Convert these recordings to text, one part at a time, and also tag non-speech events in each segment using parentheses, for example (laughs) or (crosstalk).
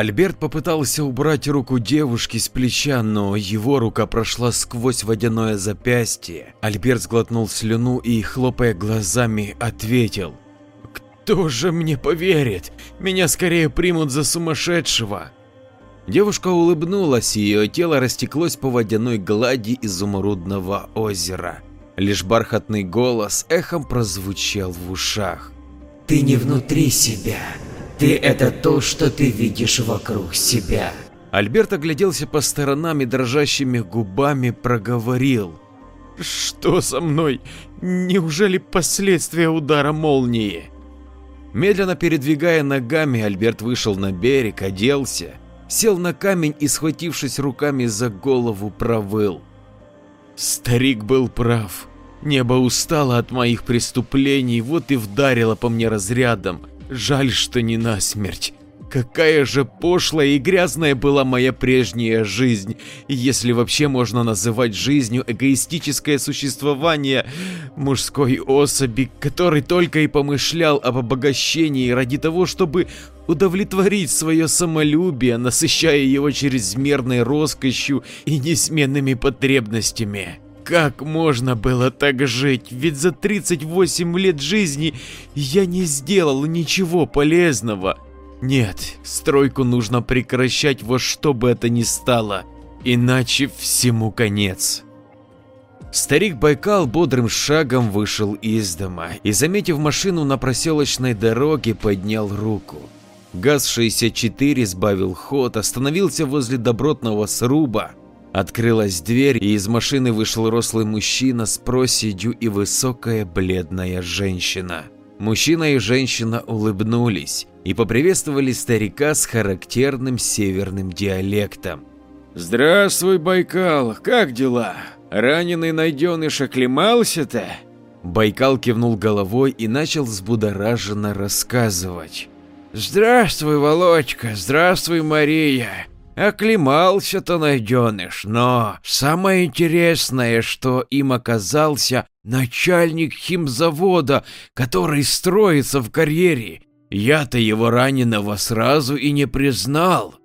Альберт попытался убрать руку девушки с плеча, но его рука прошла сквозь водяное запястье. Альберт сглотнул слюну и, хлопая глазами, ответил. «Кто же мне поверит? Меня скорее примут за сумасшедшего!» Девушка улыбнулась, и ее тело растеклось по водяной глади изумрудного озера. Лишь бархатный голос эхом прозвучал в ушах. «Ты не внутри себя, ты – это то, что ты видишь вокруг себя. Альберт огляделся по сторонам и дрожащими губами проговорил. Что со мной? Неужели последствия удара молнии? Медленно передвигая ногами, Альберт вышел на берег, оделся, сел на камень и, схватившись руками за голову, провыл. Старик был прав. Небо устало от моих преступлений, вот и вдарило по мне разрядом. Жаль, что не насмерть. Какая же пошлая и грязная была моя прежняя жизнь, если вообще можно называть жизнью эгоистическое существование мужской особи, который только и помышлял об обогащении ради того, чтобы удовлетворить свое самолюбие, насыщая его чрезмерной роскошью и несменными потребностями. Как можно было так жить? Ведь за 38 лет жизни я не сделал ничего полезного. Нет, стройку нужно прекращать во что бы это ни стало, иначе всему конец. Старик Байкал бодрым шагом вышел из дома и, заметив машину на проселочной дороге, поднял руку. ГАЗ-64 сбавил ход, остановился возле добротного сруба Открылась дверь, и из машины вышел рослый мужчина с проседью и высокая бледная женщина. Мужчина и женщина улыбнулись и поприветствовали старика с характерным северным диалектом. «Здравствуй, Байкал, как дела? Раненый найденыш оклемался-то?» Байкал кивнул головой и начал взбудораженно рассказывать. «Здравствуй, Володька, здравствуй, Мария. Оклемался-то найденыш, но самое интересное, что им оказался начальник химзавода, который строится в карьере. Я-то его раненого сразу и не признал.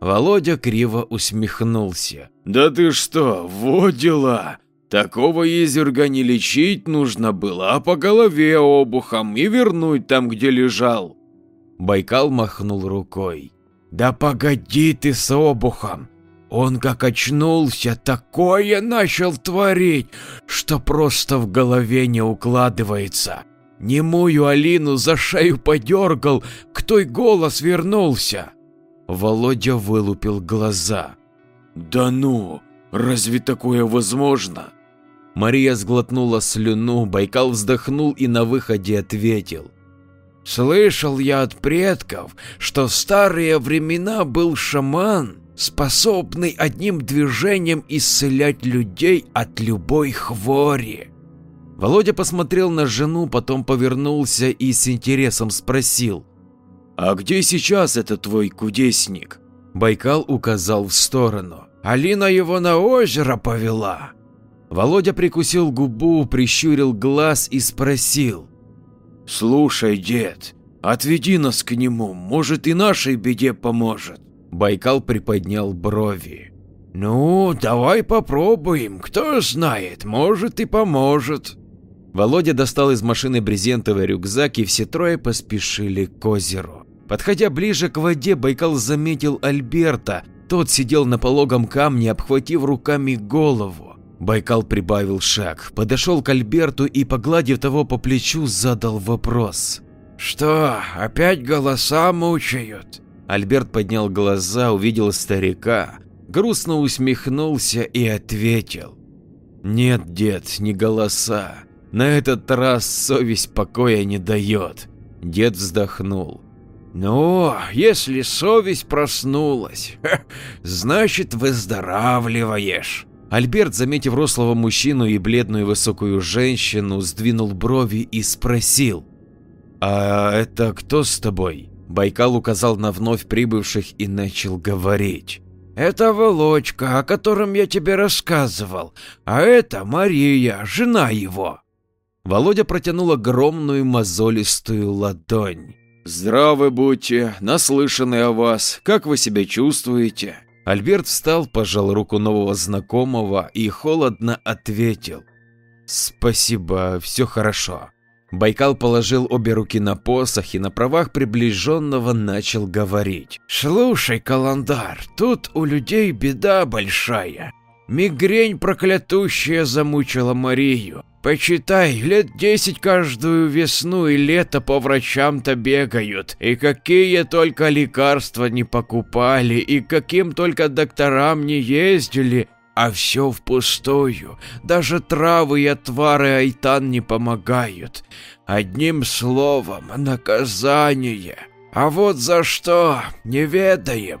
Володя криво усмехнулся. Да ты что, вот дела. Такого изерга не лечить нужно было, а по голове обухом и вернуть там, где лежал. Байкал махнул рукой. Да погоди ты с обухом. Он как очнулся, такое начал творить, что просто в голове не укладывается. Немую Алину за шею подергал, к той голос вернулся. Володя вылупил глаза. Да ну, разве такое возможно? Мария сглотнула слюну, Байкал вздохнул и на выходе ответил. Слышал я от предков, что в старые времена был шаман, способный одним движением исцелять людей от любой хвори. Володя посмотрел на жену, потом повернулся и с интересом спросил. «А где сейчас этот твой кудесник?» Байкал указал в сторону. «Алина его на озеро повела». Володя прикусил губу, прищурил глаз и спросил. «Слушай, дед, отведи нас к нему, может и нашей беде поможет». Байкал приподнял брови. «Ну, давай попробуем, кто знает, может и поможет». Володя достал из машины брезентовый рюкзак и все трое поспешили к озеру. Подходя ближе к воде, Байкал заметил Альберта. Тот сидел на пологом камне, обхватив руками голову. Байкал прибавил шаг, подошел к Альберту и, погладив того по плечу, задал вопрос. «Что, опять голоса мучают?» Альберт поднял глаза, увидел старика, грустно усмехнулся и ответил. «Нет, дед, не голоса. На этот раз совесть покоя не дает». Дед вздохнул. «Ну, если совесть проснулась, (laughs) значит выздоравливаешь. Альберт, заметив рослого мужчину и бледную высокую женщину, сдвинул брови и спросил. «А это кто с тобой?» Байкал указал на вновь прибывших и начал говорить. «Это Володька, о котором я тебе рассказывал, а это Мария, жена его». Володя протянул огромную мозолистую ладонь. Здравы будьте, наслышаны о вас. Как вы себя чувствуете? Альберт встал, пожал руку нового знакомого и холодно ответил. Спасибо, все хорошо. Байкал положил обе руки на посох и на правах приближенного начал говорить. «Слушай, Каландар, тут у людей беда большая. Мигрень проклятущая замучила Марию. Почитай, лет десять каждую весну и лето по врачам-то бегают, и какие только лекарства не покупали, и каким только докторам не ездили, а все впустую. Даже травы и отвары айтан не помогают. Одним словом, наказание. А вот за что, не ведаем.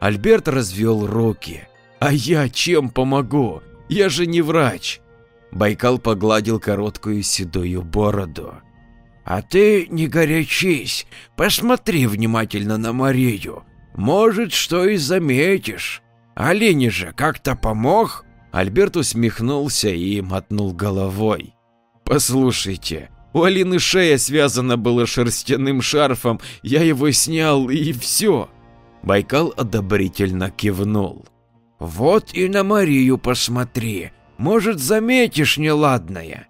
Альберт развел руки. А я чем помогу? Я же не врач. Байкал погладил короткую седую бороду. А ты не горячись, посмотри внимательно на Марию. Может, что и заметишь. Олени же как-то помог?» Альберт усмехнулся и мотнул головой. «Послушайте, у Алины шея связана была шерстяным шарфом, я его снял и все». Байкал одобрительно кивнул. «Вот и на Марию посмотри, может заметишь неладное».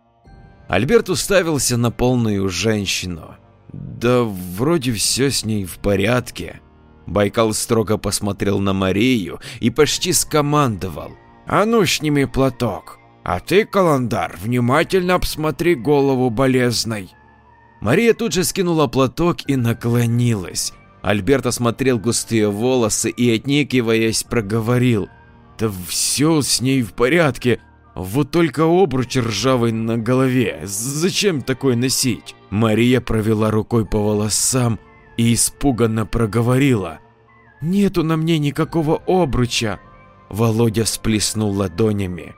Альберт уставился на полную женщину. Да вроде все с ней в порядке. Байкал строго посмотрел на Марию и почти скомандовал. «А ну, сними платок, а ты, Каландар, внимательно обсмотри голову болезной». Мария тут же скинула платок и наклонилась. Альберт осмотрел густые волосы и, отнекиваясь, проговорил. «Да все с ней в порядке, вот только обруч ржавый на голове, зачем такой носить?» Мария провела рукой по волосам, и испуганно проговорила. «Нету на мне никакого обруча!» Володя сплеснул ладонями.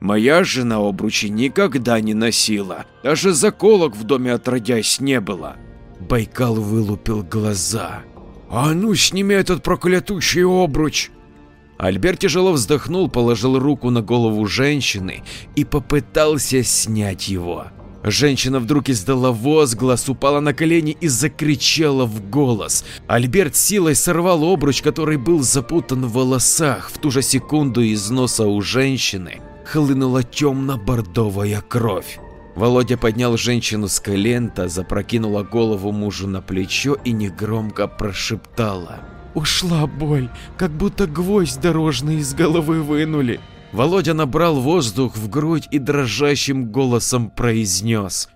«Моя жена обручи никогда не носила, даже заколок в доме отродясь не было!» Байкал вылупил глаза. «А ну, сними этот проклятущий обруч!» Альберт тяжело вздохнул, положил руку на голову женщины и попытался снять его. Женщина вдруг издала возглас, упала на колени и закричала в голос. Альберт силой сорвал обруч, который был запутан в волосах. В ту же секунду из носа у женщины хлынула темно-бордовая кровь. Володя поднял женщину с колен, та запрокинула голову мужу на плечо и негромко прошептала. «Ушла боль, как будто гвоздь дорожный из головы вынули». Володя набрал воздух в грудь и дрожащим голосом произнес.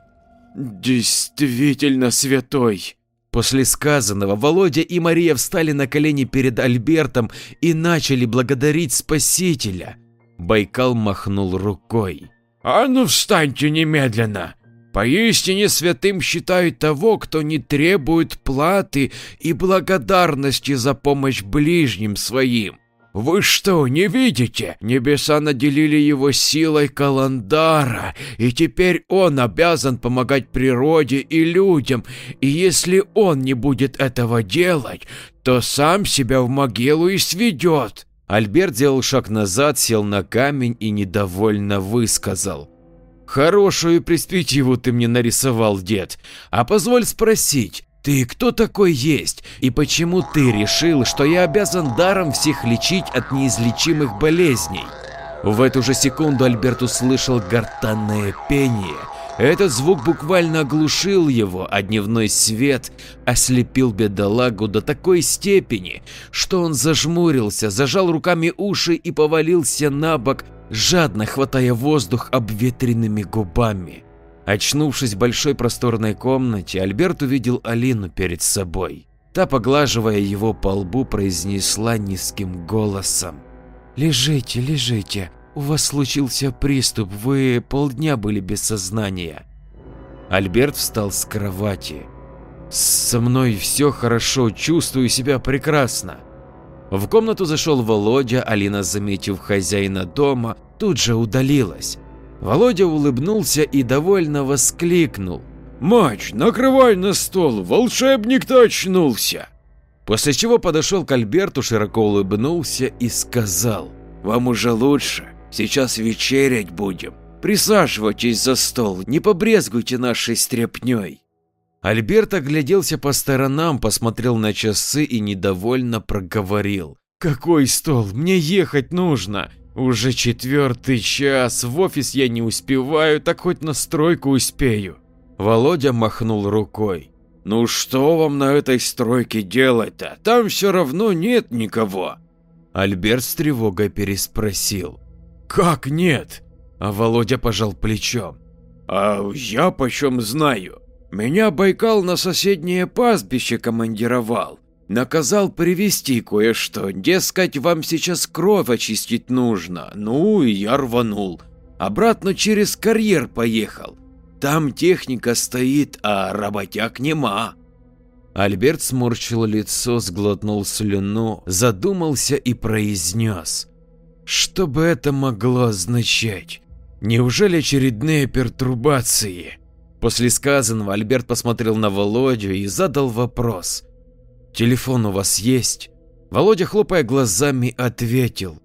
«Действительно святой!» После сказанного Володя и Мария встали на колени перед Альбертом и начали благодарить Спасителя. Байкал махнул рукой. «А ну встаньте немедленно! Поистине святым считают того, кто не требует платы и благодарности за помощь ближним своим. Вы что, не видите? Небеса наделили его силой Каландара, и теперь он обязан помогать природе и людям, и если он не будет этого делать, то сам себя в могилу и сведет. Альберт сделал шаг назад, сел на камень и недовольно высказал. «Хорошую перспективу ты мне нарисовал, дед. А позволь спросить, ты кто такой есть и почему ты решил, что я обязан даром всех лечить от неизлечимых болезней? В эту же секунду Альберт услышал гортанное пение. Этот звук буквально оглушил его, а дневной свет ослепил бедолагу до такой степени, что он зажмурился, зажал руками уши и повалился на бок, жадно хватая воздух обветренными губами. Очнувшись в большой просторной комнате, Альберт увидел Алину перед собой. Та, поглаживая его по лбу, произнесла низким голосом. «Лежите, лежите, у вас случился приступ, вы полдня были без сознания». Альберт встал с кровати. «Со мной все хорошо, чувствую себя прекрасно». В комнату зашел Володя, Алина, заметив хозяина дома, тут же удалилась. Володя улыбнулся и довольно воскликнул. «Мач, накрывай на стол, волшебник-то очнулся!» После чего подошел к Альберту, широко улыбнулся и сказал. «Вам уже лучше, сейчас вечерять будем. Присаживайтесь за стол, не побрезгуйте нашей стряпней». Альберт огляделся по сторонам, посмотрел на часы и недовольно проговорил. «Какой стол? Мне ехать нужно. Уже четвертый час, в офис я не успеваю, так хоть на стройку успею». Володя махнул рукой. «Ну что вам на этой стройке делать-то? Там все равно нет никого». Альберт с тревогой переспросил. «Как нет?» А Володя пожал плечом. «А я почем знаю? Меня Байкал на соседнее пастбище командировал. Наказал привезти кое-что, дескать, вам сейчас кровь очистить нужно. Ну и я рванул. Обратно через карьер поехал. Там техника стоит, а работяг нема. Альберт сморщил лицо, сглотнул слюну, задумался и произнес. Что бы это могло означать? Неужели очередные пертурбации? После сказанного Альберт посмотрел на Володю и задал вопрос. «Телефон у вас есть?» Володя, хлопая глазами, ответил.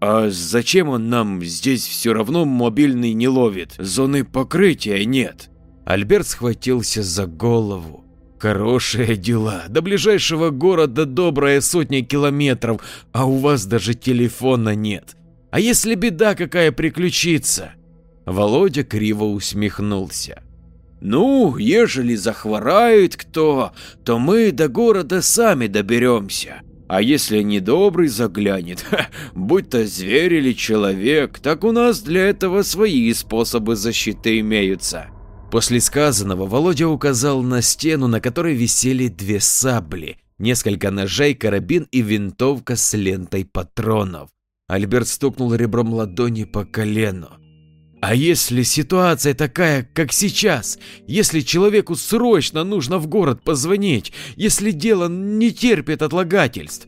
«А зачем он нам здесь все равно мобильный не ловит? Зоны покрытия нет». Альберт схватился за голову. Хорошие дела. До ближайшего города добрая сотня километров, а у вас даже телефона нет. А если беда какая приключится? Володя криво усмехнулся. Ну, ежели захворает кто, то мы до города сами доберемся. А если недобрый заглянет, (laughs) будь то зверь или человек, так у нас для этого свои способы защиты имеются. После сказанного Володя указал на стену, на которой висели две сабли, несколько ножей, карабин и винтовка с лентой патронов. Альберт стукнул ребром ладони по колену. А если ситуация такая, как сейчас, если человеку срочно нужно в город позвонить, если дело не терпит отлагательств?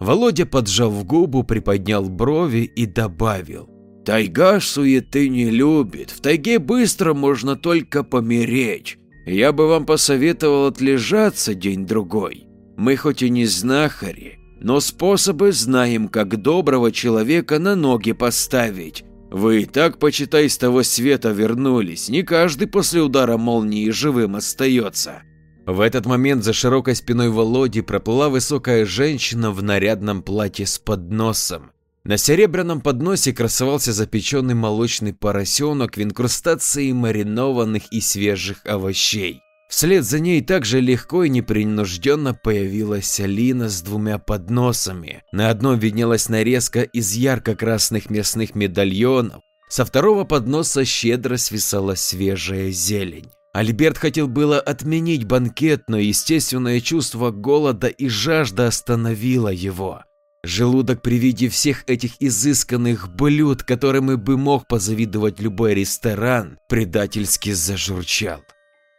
Володя, поджав губу, приподнял брови и добавил. Тайга суеты не любит, в тайге быстро можно только помереть. Я бы вам посоветовал отлежаться день-другой. Мы хоть и не знахари, но способы знаем, как доброго человека на ноги поставить. Вы и так, почитай, с того света вернулись, не каждый после удара молнии живым остается. В этот момент за широкой спиной Володи проплыла высокая женщина в нарядном платье с подносом. На серебряном подносе красовался запеченный молочный поросенок в инкрустации маринованных и свежих овощей. Вслед за ней также легко и непринужденно появилась Алина с двумя подносами. На одном виднелась нарезка из ярко-красных мясных медальонов, со второго подноса щедро свисала свежая зелень. Альберт хотел было отменить банкет, но естественное чувство голода и жажда остановило его. Желудок при виде всех этих изысканных блюд, которыми бы мог позавидовать любой ресторан, предательски зажурчал.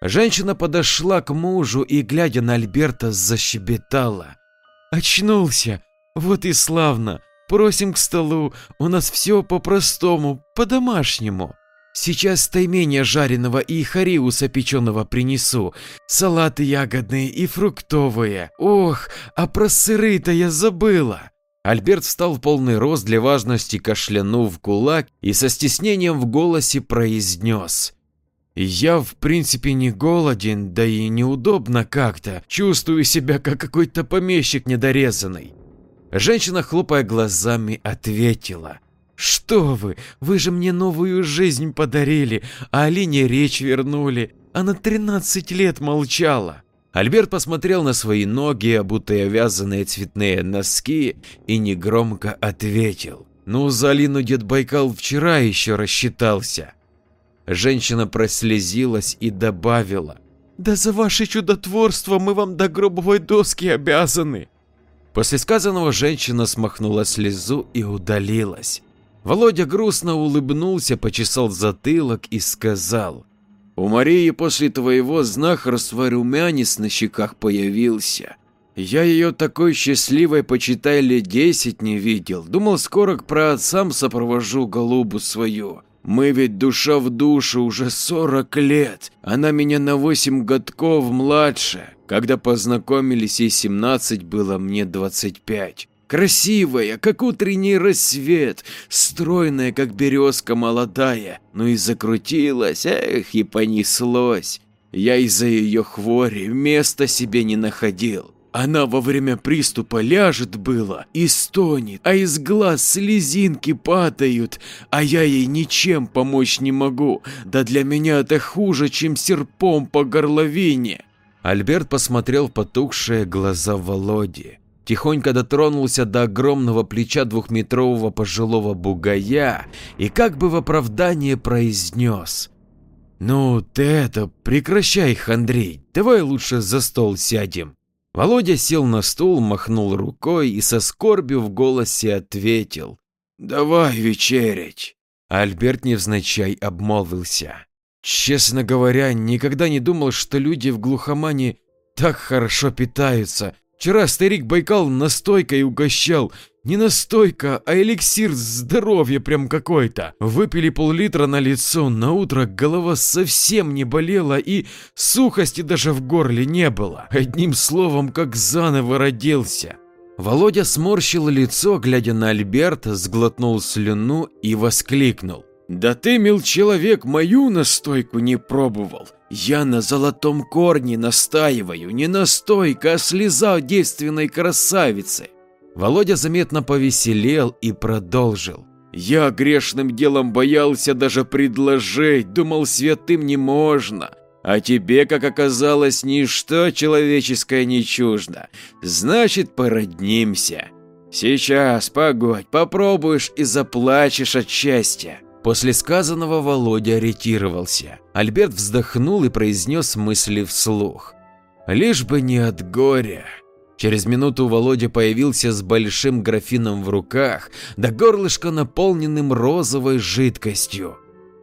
Женщина подошла к мужу и, глядя на Альберта, защебетала. «Очнулся! Вот и славно! Просим к столу, у нас все по-простому, по-домашнему. Сейчас тайменя жареного и хариуса печеного принесу, салаты ягодные и фруктовые. Ох, а про сыры-то я забыла!» Альберт встал в полный рост для важности, кашлянув кулак и со стеснением в голосе произнес. Я в принципе не голоден, да и неудобно как-то. Чувствую себя как какой-то помещик недорезанный. Женщина, хлопая глазами, ответила. Что вы, вы же мне новую жизнь подарили, а Алине речь вернули. Она 13 лет молчала. Альберт посмотрел на свои ноги, обутые вязаные цветные носки, и негромко ответил. Ну, за Алину дед Байкал вчера еще рассчитался. Женщина прослезилась и добавила. «Да за ваше чудотворство мы вам до гробовой доски обязаны!» После сказанного женщина смахнула слезу и удалилась. Володя грустно улыбнулся, почесал затылок и сказал. «У Марии после твоего знахарства румянец на щеках появился. Я ее такой счастливой, почитай, лет десять не видел. Думал, скоро к праотцам сопровожу голубу свою. Мы ведь душа в душу уже 40 лет. Она меня на 8 годков младше. Когда познакомились, ей 17 было, мне 25. Красивая, как утренний рассвет, стройная, как березка молодая. Ну и закрутилась, эх, и понеслось. Я из-за ее хвори места себе не находил. Она во время приступа ляжет было и стонет, а из глаз слезинки падают, а я ей ничем помочь не могу. Да для меня это хуже, чем серпом по горловине. Альберт посмотрел в потухшие глаза Володи, тихонько дотронулся до огромного плеча двухметрового пожилого бугая и как бы в оправдание произнес. «Ну ты это, прекращай, Андрей, давай лучше за стол сядем». Володя сел на стул, махнул рукой и со скорбью в голосе ответил. «Давай вечерять». Альберт невзначай обмолвился. Честно говоря, никогда не думал, что люди в глухомане так хорошо питаются. Вчера старик Байкал настойкой угощал. Не настойка, а эликсир здоровья прям какой-то. Выпили пол-литра на лицо, на утро голова совсем не болела и сухости даже в горле не было. Одним словом, как заново родился. Володя сморщил лицо, глядя на Альберта, сглотнул слюну и воскликнул. Да ты, мил человек, мою настойку не пробовал. Я на золотом корне настаиваю, не настойка, а слеза девственной красавицы. Володя заметно повеселел и продолжил. Я грешным делом боялся даже предложить, думал, святым не можно. А тебе, как оказалось, ничто человеческое не чуждо. Значит, породнимся. Сейчас, погодь, попробуешь и заплачешь от счастья. После сказанного Володя ориентировался. Альберт вздохнул и произнес мысли вслух. Лишь бы не от горя. Через минуту Володя появился с большим графином в руках, да горлышко наполненным розовой жидкостью.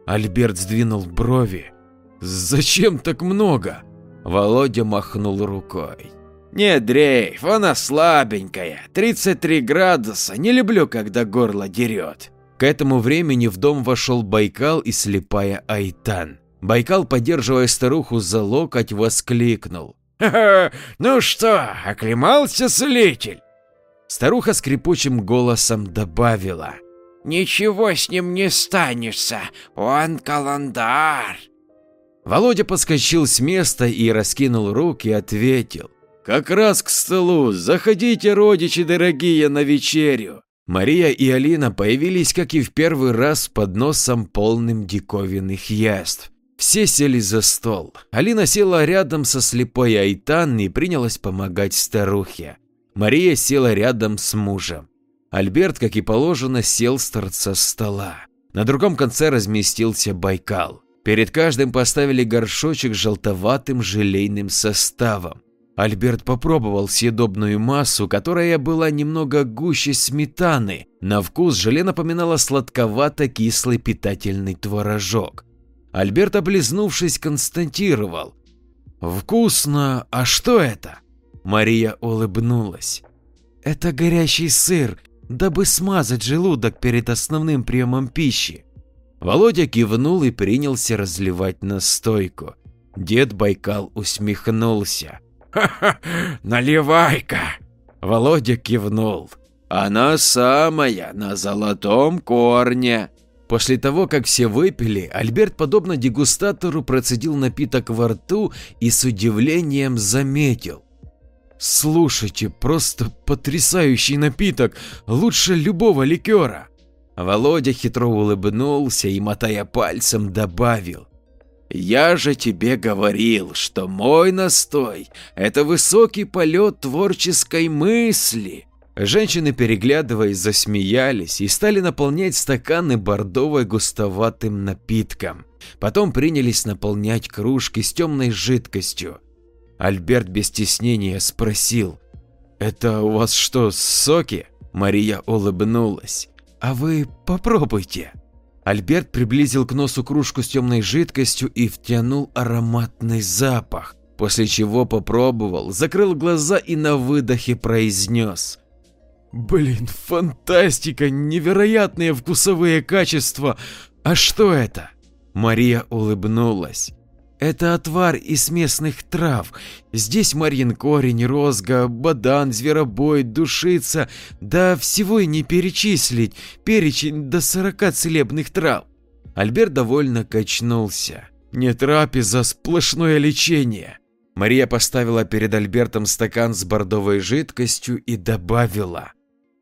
Альберт сдвинул брови. «Зачем так много?» Володя махнул рукой. «Не дрейф, она слабенькая, 33 градуса, не люблю, когда горло дерет». К этому времени в дом вошел Байкал и слепая Айтан. Байкал, поддерживая старуху за локоть, воскликнул. «Ха ну что, оклемался целитель?» Старуха скрипучим голосом добавила. «Ничего с ним не станешься, он календар». Володя подскочил с места и раскинул руки ответил. «Как раз к столу, заходите, родичи дорогие, на вечерю. Мария и Алина появились, как и в первый раз, под носом полным диковинных яств. Все сели за стол. Алина села рядом со слепой Айтан и принялась помогать старухе. Мария села рядом с мужем. Альберт, как и положено, сел с торца стола. На другом конце разместился Байкал. Перед каждым поставили горшочек с желтоватым желейным составом. Альберт попробовал съедобную массу, которая была немного гуще сметаны. На вкус желе напоминало сладковато-кислый питательный творожок. Альберт, облизнувшись, констатировал. «Вкусно, а что это?» Мария улыбнулась. «Это горящий сыр, дабы смазать желудок перед основным приемом пищи». Володя кивнул и принялся разливать настойку. Дед Байкал усмехнулся. (laughs) Наливай-ка. Володя кивнул. Она самая, на золотом корне. После того, как все выпили, Альберт, подобно дегустатору, процедил напиток во рту и с удивлением заметил. Слушайте, просто потрясающий напиток, лучше любого ликера. Володя хитро улыбнулся и, мотая пальцем, добавил. Я же тебе говорил, что мой настой – это высокий полет творческой мысли. Женщины, переглядываясь, засмеялись и стали наполнять стаканы бордовой густоватым напитком. Потом принялись наполнять кружки с темной жидкостью. Альберт без стеснения спросил, «Это у вас что, соки?» Мария улыбнулась. «А вы попробуйте». Альберт приблизил к носу кружку с темной жидкостью и втянул ароматный запах, после чего попробовал, закрыл глаза и на выдохе произнес. Блин, фантастика, невероятные вкусовые качества. А что это? Мария улыбнулась. Это отвар из местных трав. Здесь марьин корень, розга, бадан, зверобой, душица, да всего и не перечислить, перечень до сорока целебных трав. Альберт довольно качнулся. Не трапеза, сплошное лечение. Мария поставила перед Альбертом стакан с бордовой жидкостью и добавила.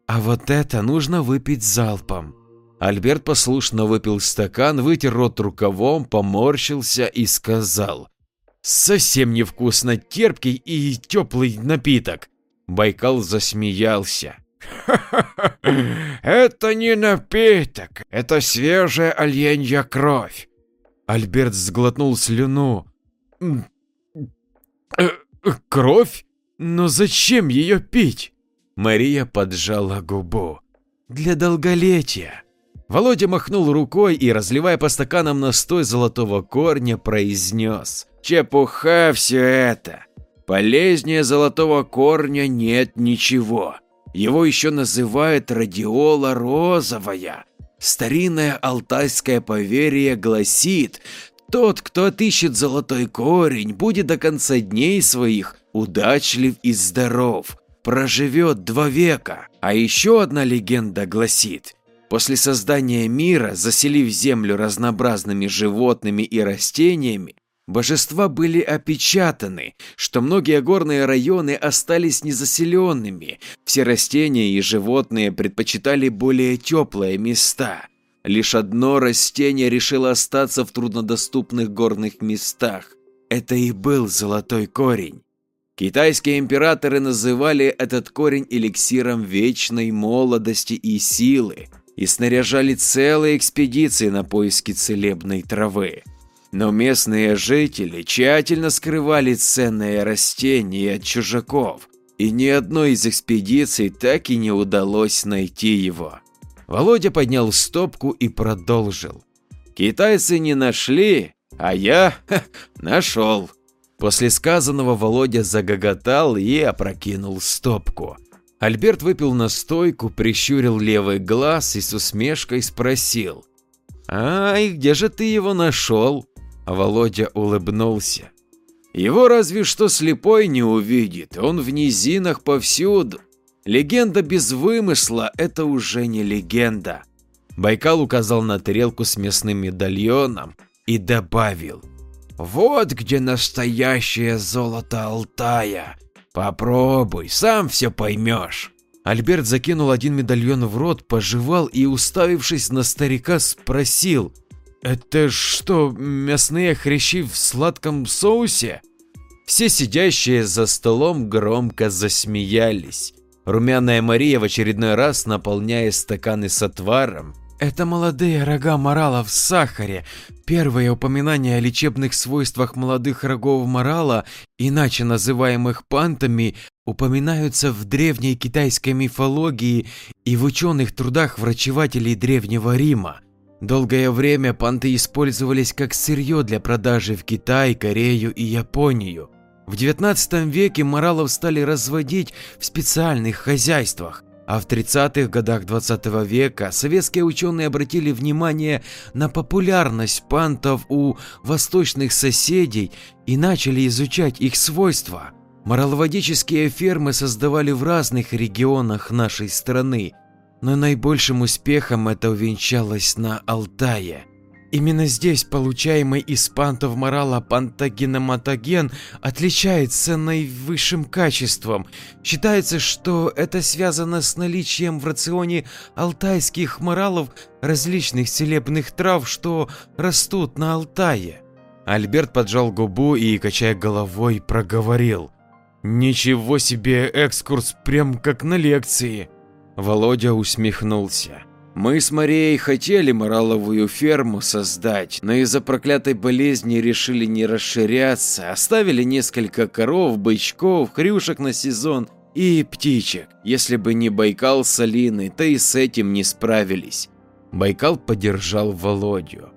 А вот это нужно выпить залпом. Альберт послушно выпил стакан, вытер рот рукавом, поморщился и сказал. Совсем невкусно, терпкий и теплый напиток. Байкал засмеялся. Это не напиток, это свежая оленья кровь. Альберт сглотнул слюну. «Э, кровь? Но зачем ее пить? Мария поджала губу. Для долголетия. Володя махнул рукой и, разливая по стаканам настой золотого корня, произнес. Чепуха все это. Полезнее золотого корня нет ничего. Его еще называют радиола розовая. Старинное алтайское поверье гласит, тот, кто отыщет золотой корень, будет до конца дней своих удачлив и здоров, проживет два века. А еще одна легенда гласит, после создания мира, заселив землю разнообразными животными и растениями, Божества были опечатаны, что многие горные районы остались незаселенными, все растения и животные предпочитали более теплые места. Лишь одно растение решило остаться в труднодоступных горных местах. Это и был золотой корень. Китайские императоры называли этот корень эликсиром вечной молодости и силы и снаряжали целые экспедиции на поиски целебной травы. Но местные жители тщательно скрывали ценное растение от чужаков, и ни одной из экспедиций так и не удалось найти его. Володя поднял стопку и продолжил. Китайцы не нашли, а я ха, (laughs) нашел. После сказанного Володя загоготал и опрокинул стопку. Альберт выпил настойку, прищурил левый глаз и с усмешкой спросил. «А, где же ты его нашел?» А Володя улыбнулся. Его разве что слепой не увидит, он в низинах повсюду. Легенда без вымысла – это уже не легенда. Байкал указал на тарелку с мясным медальоном и добавил. Вот где настоящее золото Алтая. Попробуй, сам все поймешь. Альберт закинул один медальон в рот, пожевал и, уставившись на старика, спросил – это что, мясные хрящи в сладком соусе? Все сидящие за столом громко засмеялись. Румяная Мария в очередной раз, наполняя стаканы с отваром. Это молодые рога морала в сахаре. Первое упоминание о лечебных свойствах молодых рогов морала, иначе называемых пантами, упоминаются в древней китайской мифологии и в ученых трудах врачевателей Древнего Рима. Долгое время панты использовались как сырье для продажи в Китай, Корею и Японию. В 19 веке моралов стали разводить в специальных хозяйствах, а в 30-х годах 20 -го века советские ученые обратили внимание на популярность пантов у восточных соседей и начали изучать их свойства. Мораловодические фермы создавали в разных регионах нашей страны, но наибольшим успехом это увенчалось на Алтае. Именно здесь получаемый из пантов морала пантогеноматоген отличается наивысшим качеством. Считается, что это связано с наличием в рационе алтайских моралов различных целебных трав, что растут на Алтае. Альберт поджал губу и, качая головой, проговорил. «Ничего себе экскурс, прям как на лекции!» Володя усмехнулся. Мы с Марией хотели мораловую ферму создать, но из-за проклятой болезни решили не расширяться, оставили несколько коров, бычков, хрюшек на сезон и птичек. Если бы не Байкал с Алиной, то и с этим не справились. Байкал поддержал Володю.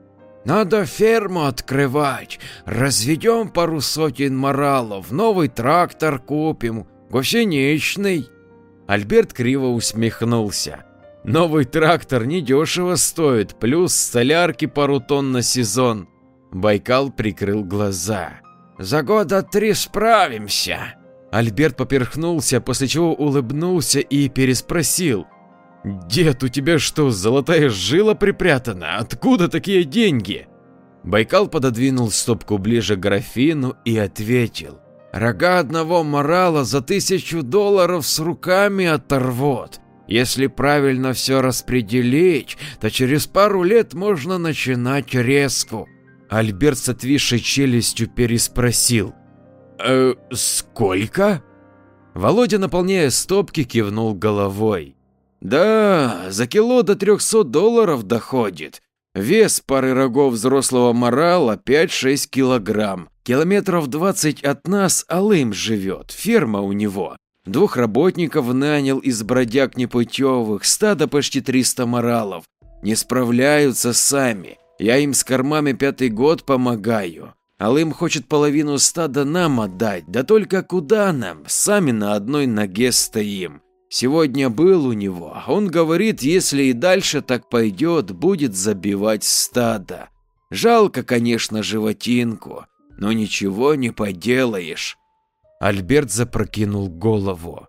Надо ферму открывать, разведем пару сотен моралов, новый трактор купим, гусеничный. Альберт криво усмехнулся. Новый трактор недешево стоит, плюс солярки пару тонн на сезон. Байкал прикрыл глаза. За года три справимся. Альберт поперхнулся, после чего улыбнулся и переспросил. «Дед, у тебя что, золотая жила припрятана? Откуда такие деньги?» Байкал пододвинул стопку ближе к графину и ответил. Рога одного морала за тысячу долларов с руками оторвут. Если правильно все распределить, то через пару лет можно начинать резку. Альберт с отвисшей челюстью переспросил. «Э, сколько?» Володя, наполняя стопки, кивнул головой. «Да, за кило до 300 долларов доходит. Вес пары рогов взрослого морала 5-6 килограмм. Километров 20 от нас Алым живет, ферма у него. Двух работников нанял из бродяг непутевых, стадо почти 300 моралов. Не справляются сами. Я им с кормами пятый год помогаю. Алым хочет половину стада нам отдать, да только куда нам, сами на одной ноге стоим. Сегодня был у него, он говорит, если и дальше так пойдет, будет забивать стадо. Жалко, конечно, животинку, но ничего не поделаешь. Альберт запрокинул голову.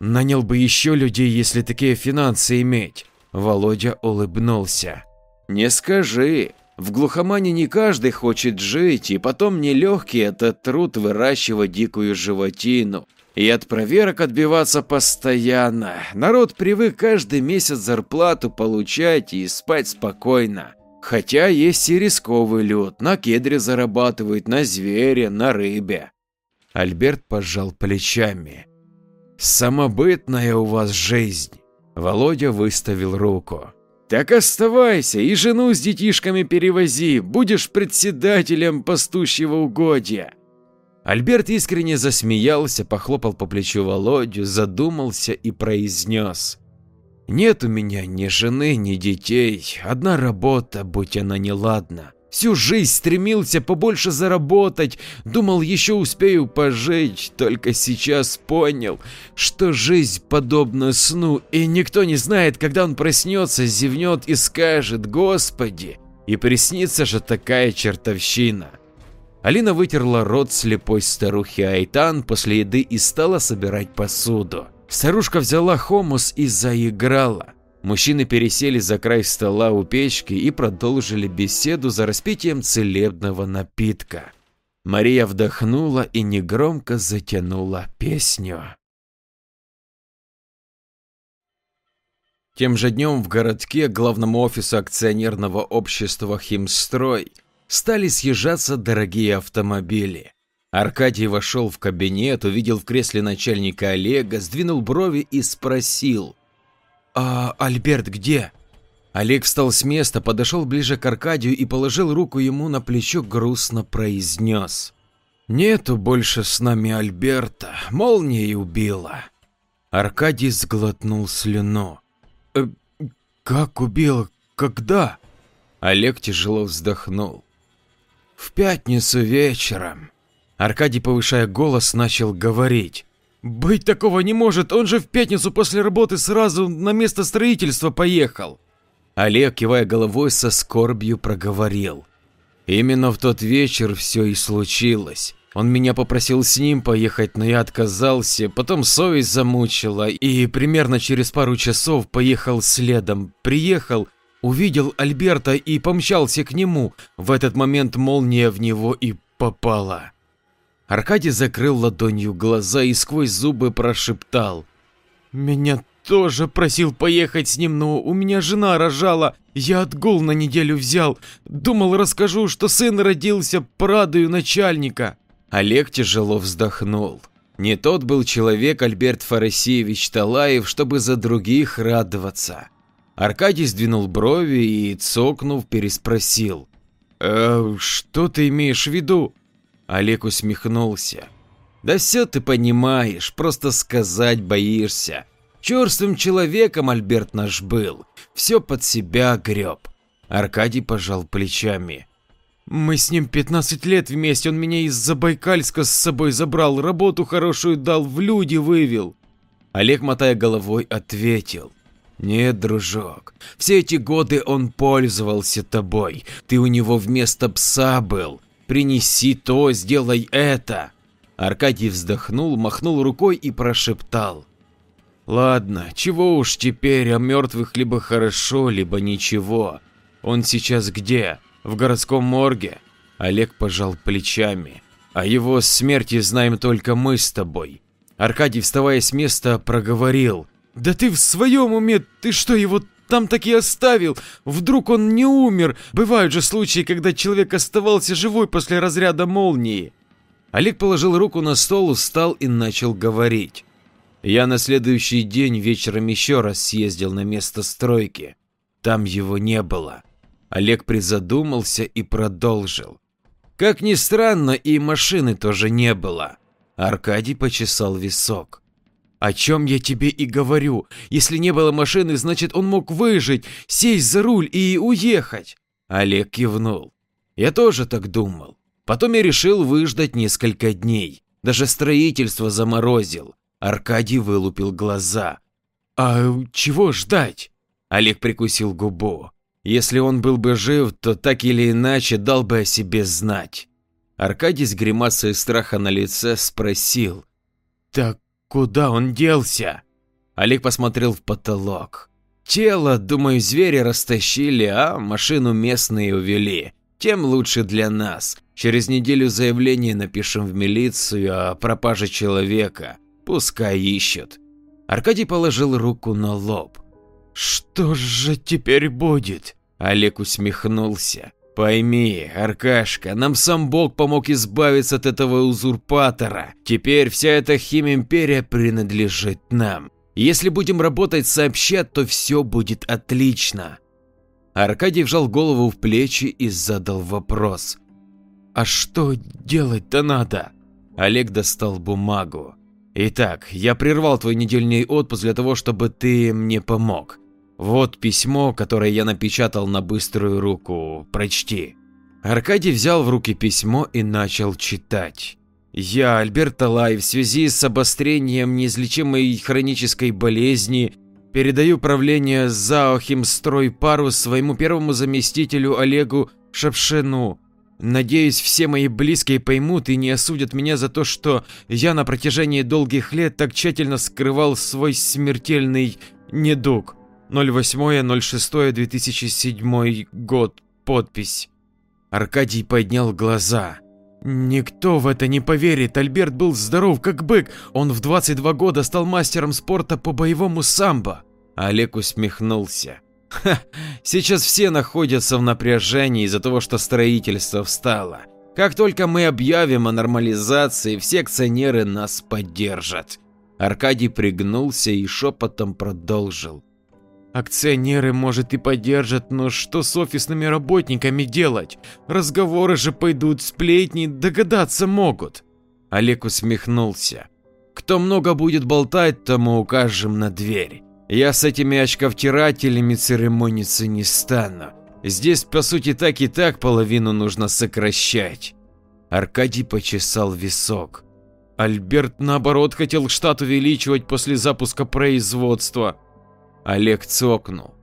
Нанял бы еще людей, если такие финансы иметь. Володя улыбнулся. Не скажи. В глухомане не каждый хочет жить, и потом нелегкий этот труд выращивать дикую животину. И от проверок отбиваться постоянно. Народ привык каждый месяц зарплату получать и спать спокойно. Хотя есть и рисковый люд, на кедре зарабатывают, на звере, на рыбе. Альберт пожал плечами. Самобытная у вас жизнь. Володя выставил руку. Так оставайся и жену с детишками перевози, будешь председателем пастущего угодья. Альберт искренне засмеялся, похлопал по плечу Володю, задумался и произнес. Нет у меня ни жены, ни детей, одна работа, будь она неладна. Всю жизнь стремился побольше заработать, думал еще успею пожить, только сейчас понял, что жизнь подобна сну, и никто не знает, когда он проснется, зевнет и скажет «Господи!» И приснится же такая чертовщина. Алина вытерла рот слепой старухи Айтан после еды и стала собирать посуду. Старушка взяла хомус и заиграла. Мужчины пересели за край стола у печки и продолжили беседу за распитием целебного напитка. Мария вдохнула и негромко затянула песню. Тем же днем в городке к главному офису акционерного общества «Химстрой» стали съезжаться дорогие автомобили. Аркадий вошел в кабинет, увидел в кресле начальника Олега, сдвинул брови и спросил – «А Альберт где?» Олег встал с места, подошел ближе к Аркадию и положил руку ему на плечо, грустно произнес. «Нету больше с нами Альберта, молнией убила». Аркадий сглотнул слюну. «Э, «Как убила? Когда?» Олег тяжело вздохнул. «В пятницу вечером». Аркадий, повышая голос, начал говорить. «Быть такого не может, он же в пятницу после работы сразу на место строительства поехал!» Олег, кивая головой, со скорбью проговорил. «Именно в тот вечер все и случилось. Он меня попросил с ним поехать, но я отказался, потом совесть замучила и примерно через пару часов поехал следом. Приехал, увидел Альберта и помчался к нему. В этот момент молния в него и попала. Аркадий закрыл ладонью глаза и сквозь зубы прошептал. «Меня тоже просил поехать с ним, но у меня жена рожала. Я отгул на неделю взял. Думал, расскажу, что сын родился, порадую начальника». Олег тяжело вздохнул. Не тот был человек Альберт Фарасеевич Талаев, чтобы за других радоваться. Аркадий сдвинул брови и, цокнув, переспросил. «Э, «Что ты имеешь в виду?» Олег усмехнулся. Да все ты понимаешь, просто сказать боишься. Черствым человеком Альберт наш был, все под себя греб. Аркадий пожал плечами. Мы с ним 15 лет вместе, он меня из Забайкальска с собой забрал, работу хорошую дал, в люди вывел. Олег, мотая головой, ответил. Нет, дружок, все эти годы он пользовался тобой, ты у него вместо пса был, принеси то, сделай это. Аркадий вздохнул, махнул рукой и прошептал. Ладно, чего уж теперь, о мертвых либо хорошо, либо ничего. Он сейчас где? В городском морге. Олег пожал плечами. О его смерти знаем только мы с тобой. Аркадий, вставая с места, проговорил. Да ты в своем уме, ты что, его там так и оставил? Вдруг он не умер? Бывают же случаи, когда человек оставался живой после разряда молнии. Олег положил руку на стол, устал и начал говорить. Я на следующий день вечером еще раз съездил на место стройки. Там его не было. Олег призадумался и продолжил. Как ни странно, и машины тоже не было. Аркадий почесал висок. О чем я тебе и говорю. Если не было машины, значит он мог выжить, сесть за руль и уехать. Олег кивнул. Я тоже так думал. Потом я решил выждать несколько дней. Даже строительство заморозил. Аркадий вылупил глаза. «А чего ждать?» Олег прикусил губу. Если он был бы жив, то так или иначе дал бы о себе знать. Аркадий с гримасой страха на лице спросил. «Так куда он делся?» Олег посмотрел в потолок. Тело, думаю, звери растащили, а машину местные увели. Тем лучше для нас. Через неделю заявление напишем в милицию о пропаже человека. Пускай ищут. Аркадий положил руку на лоб. Что же теперь будет? Олег усмехнулся. Пойми, Аркашка, нам сам Бог помог избавиться от этого узурпатора. Теперь вся эта химимперия принадлежит нам. Если будем работать сообща, то все будет отлично. Аркадий вжал голову в плечи и задал вопрос. А что делать-то надо? Олег достал бумагу. Итак, я прервал твой недельный отпуск для того, чтобы ты мне помог. Вот письмо, которое я напечатал на быструю руку. Прочти. Аркадий взял в руки письмо и начал читать. Я, Альберт Талай, в связи с обострением неизлечимой хронической болезни передаю правление ЗАО «Химстройпару» своему первому заместителю Олегу Шапшину Надеюсь, все мои близкие поймут и не осудят меня за то, что я на протяжении долгих лет так тщательно скрывал свой смертельный недуг. 08.06.2007 год. Подпись. Аркадий поднял глаза. Никто в это не поверит, Альберт был здоров как бык, он в 22 года стал мастером спорта по боевому самбо. Олег усмехнулся. Ха, сейчас все находятся в напряжении из-за того, что строительство встало. Как только мы объявим о нормализации, все акционеры нас поддержат. Аркадий пригнулся и шепотом продолжил. Акционеры, может, и поддержат, но что с офисными работниками делать? Разговоры же пойдут, сплетни, догадаться могут. Олег усмехнулся. Кто много будет болтать, тому укажем на дверь. Я с этими очковтирателями церемониться не стану. Здесь, по сути, так и так половину нужно сокращать. Аркадий почесал висок. Альберт, наоборот, хотел штат увеличивать после запуска производства. Олег цокнул.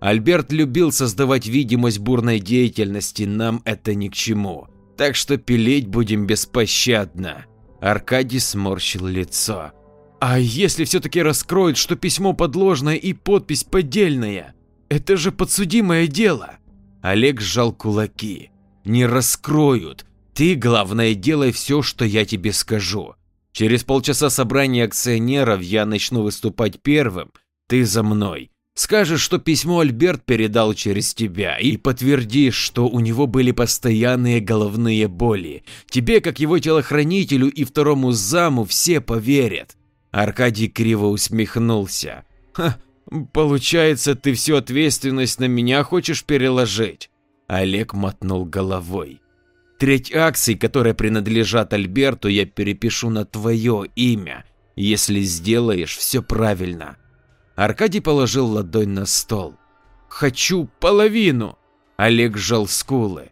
Альберт любил создавать видимость бурной деятельности, нам это ни к чему. Так что пилить будем беспощадно. Аркадий сморщил лицо. А если все-таки раскроют, что письмо подложное и подпись поддельная? Это же подсудимое дело. Олег сжал кулаки. Не раскроют. Ты, главное, делай все, что я тебе скажу. Через полчаса собрания акционеров я начну выступать первым. Ты за мной. Скажешь, что письмо Альберт передал через тебя и подтвердишь, что у него были постоянные головные боли. Тебе, как его телохранителю и второму заму, все поверят. Аркадий криво усмехнулся. Ха, получается, ты всю ответственность на меня хочешь переложить? Олег мотнул головой. Треть акций, которые принадлежат Альберту, я перепишу на твое имя, если сделаешь все правильно. Аркадий положил ладонь на стол. Хочу половину. Олег сжал скулы.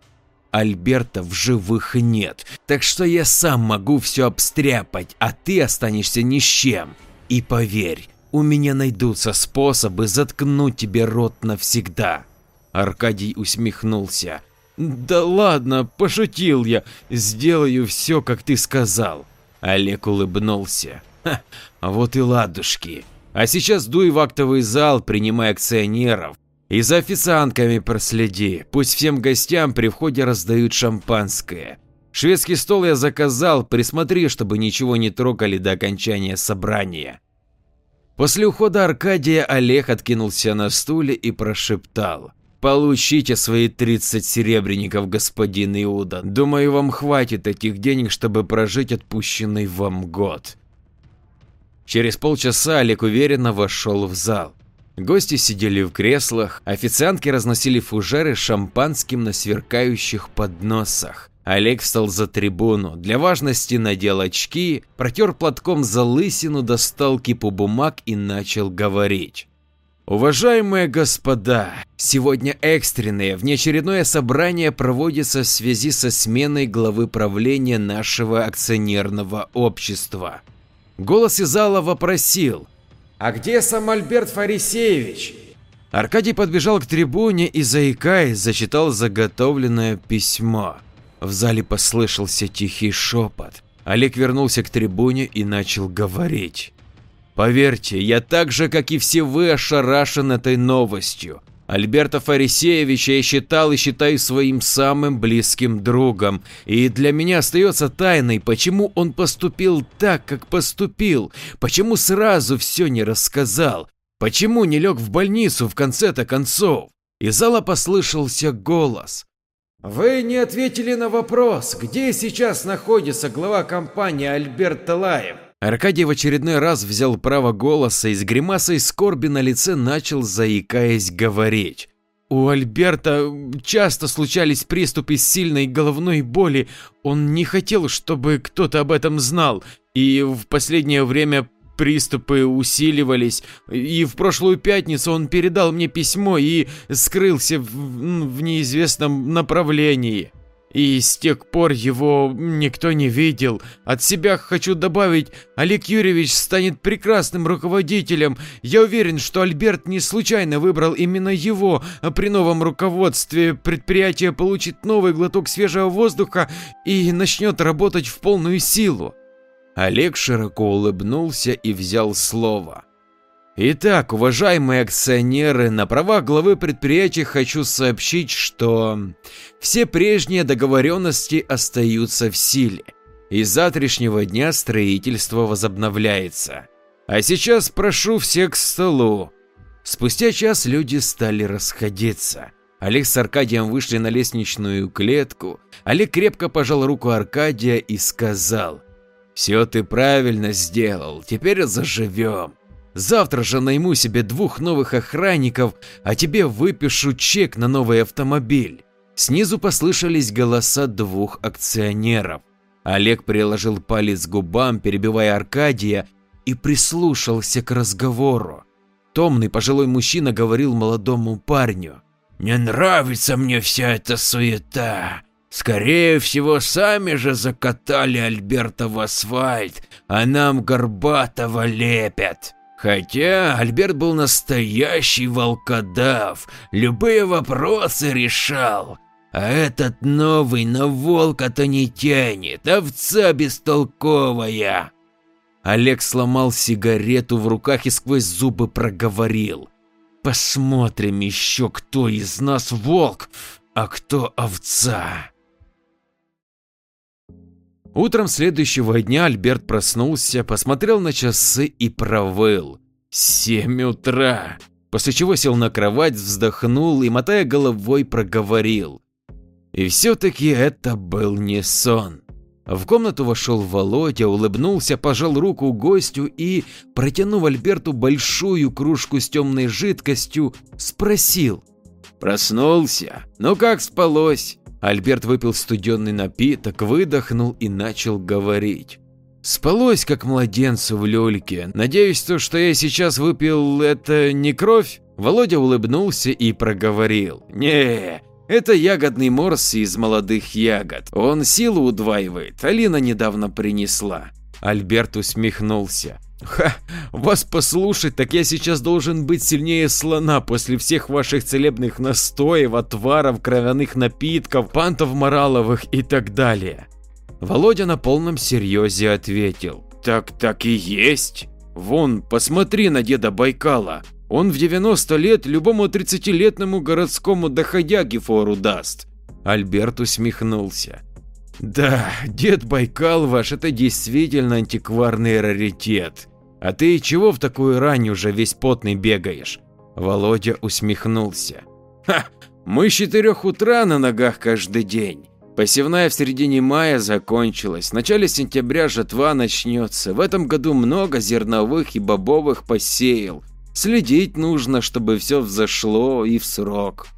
Альберта в живых нет, так что я сам могу все обстряпать, а ты останешься ни с чем. И поверь, у меня найдутся способы заткнуть тебе рот навсегда. Аркадий усмехнулся. Да ладно, пошутил я, сделаю все, как ты сказал. Олег улыбнулся. Вот и ладушки. А сейчас дуй в актовый зал, принимай акционеров. И за официантками проследи, пусть всем гостям при входе раздают шампанское. Шведский стол я заказал, присмотри, чтобы ничего не трогали до окончания собрания. После ухода Аркадия Олег откинулся на стуле и прошептал. Получите свои 30 серебряников, господин Иуда. Думаю, вам хватит этих денег, чтобы прожить отпущенный вам год. Через полчаса Олег уверенно вошел в зал. Гости сидели в креслах, официантки разносили фужеры шампанским на сверкающих подносах. Олег встал за трибуну, для важности надел очки, протер платком залысину, достал кипу бумаг и начал говорить. Уважаемые господа, сегодня экстренное внеочередное собрание проводится в связи со сменой главы правления нашего акционерного общества. Голос из зала вопросил, «А где сам Альберт Фарисеевич?» Аркадий подбежал к трибуне и, заикаясь, зачитал заготовленное письмо. В зале послышался тихий шепот. Олег вернулся к трибуне и начал говорить. «Поверьте, я так же, как и все вы, ошарашен этой новостью. Альберта Фарисеевича я считал и считаю своим самым близким другом, и для меня остается тайной, почему он поступил так, как поступил, почему сразу все не рассказал, почему не лег в больницу в конце-то концов. Из зала послышался голос. «Вы не ответили на вопрос, где сейчас находится глава компании Альберт Талаев?» Аркадий в очередной раз взял право голоса и с гримасой скорби на лице начал, заикаясь, говорить. У Альберта часто случались приступы сильной головной боли. Он не хотел, чтобы кто-то об этом знал, и в последнее время приступы усиливались. И в прошлую пятницу он передал мне письмо и скрылся в, в неизвестном направлении и с тех пор его никто не видел. От себя хочу добавить, Олег Юрьевич станет прекрасным руководителем. Я уверен, что Альберт не случайно выбрал именно его, а при новом руководстве предприятие получит новый глоток свежего воздуха и начнет работать в полную силу. Олег широко улыбнулся и взял слово. Итак, уважаемые акционеры, на правах главы предприятия хочу сообщить, что все прежние договоренности остаются в силе, и с завтрашнего дня строительство возобновляется. А сейчас прошу всех к столу. Спустя час люди стали расходиться. Олег с Аркадием вышли на лестничную клетку. Олег крепко пожал руку Аркадия и сказал, «Все ты правильно сделал, теперь заживем». Завтра же найму себе двух новых охранников, а тебе выпишу чек на новый автомобиль. Снизу послышались голоса двух акционеров. Олег приложил палец к губам, перебивая Аркадия, и прислушался к разговору. Томный пожилой мужчина говорил молодому парню. «Не нравится мне вся эта суета. Скорее всего, сами же закатали Альберта в асфальт, а нам Горбатого лепят. Хотя Альберт был настоящий волкодав, любые вопросы решал. А этот новый на волка-то не тянет, овца бестолковая. Олег сломал сигарету в руках и сквозь зубы проговорил. Посмотрим еще, кто из нас волк, а кто овца. Утром следующего дня Альберт проснулся, посмотрел на часы и провыл. Семь утра. После чего сел на кровать, вздохнул и, мотая головой, проговорил. И все-таки это был не сон. В комнату вошел Володя, улыбнулся, пожал руку гостю и, протянув Альберту большую кружку с темной жидкостью, спросил. «Проснулся? Ну как спалось?» Альберт выпил студенный напиток, выдохнул и начал говорить. Спалось, как младенцу в люльке. Надеюсь, то, что я сейчас выпил, это не кровь? Володя улыбнулся и проговорил. Не, это ягодный морс из молодых ягод. Он силу удваивает. Алина недавно принесла. Альберт усмехнулся. Ха, вас послушать, так я сейчас должен быть сильнее слона после всех ваших целебных настоев, отваров, кровяных напитков, пантов мораловых и так далее. Володя на полном серьезе ответил. Так так и есть. Вон, посмотри на деда Байкала. Он в 90 лет любому 30-летнему городскому доходяге фору даст. Альберт усмехнулся. Да, дед Байкал ваш это действительно антикварный раритет. А ты чего в такую рань уже весь потный бегаешь? Володя усмехнулся. Ха, мы с четырех утра на ногах каждый день. Посевная в середине мая закончилась, в начале сентября жатва начнется. В этом году много зерновых и бобовых посеял. Следить нужно, чтобы все взошло и в срок.